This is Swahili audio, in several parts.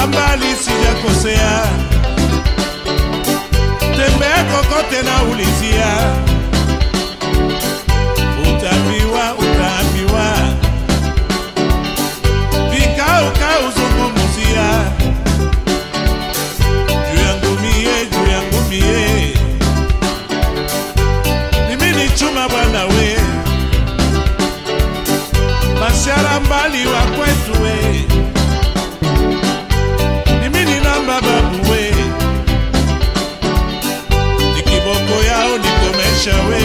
za mbali sijakosea, tembea kokote na ulizia, utaambiwa, utaambiwa, vikao kauzungumzia juu yangu mie, juu yangu mie, mimi ni chuma bwana we, mashara mbali wa kwetu we. shawe,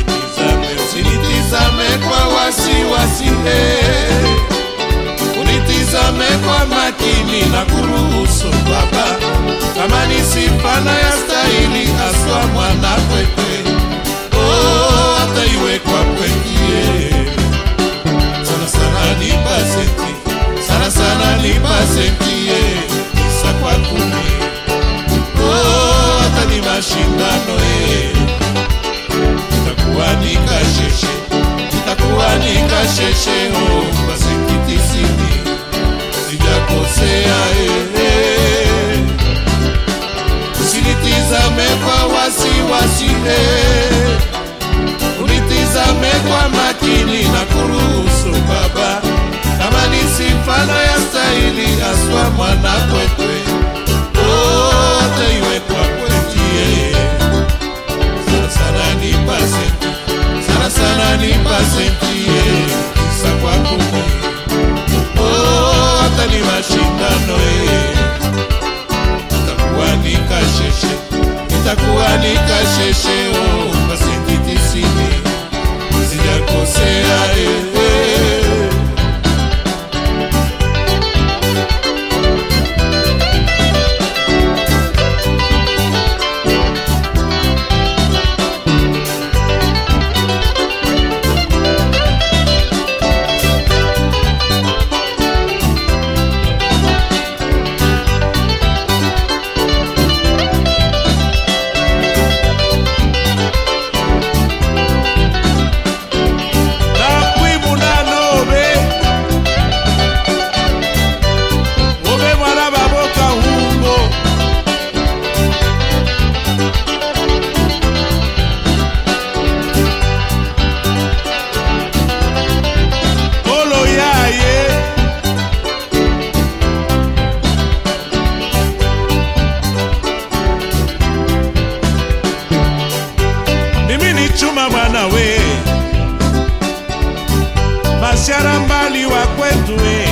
itizame usilitizame kwa wasiwasi wasi, hey. biashara mbali wa kwetu we.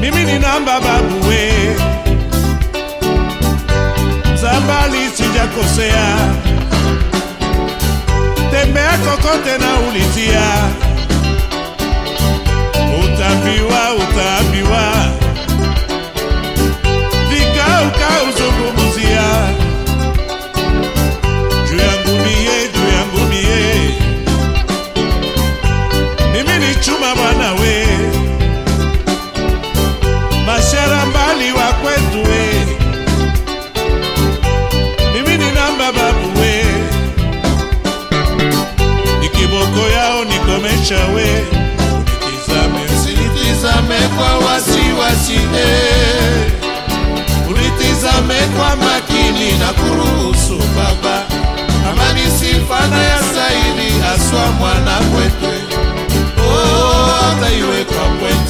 Mimi ni namba babu we, Mzambali sijakosea, tembea kokote na ulitia. mpasi e ulitizame kwa makini na kuruhusu baba. Amani sifana ya zaidi aswa mwana kwetu oh, ataiwekwa kwetu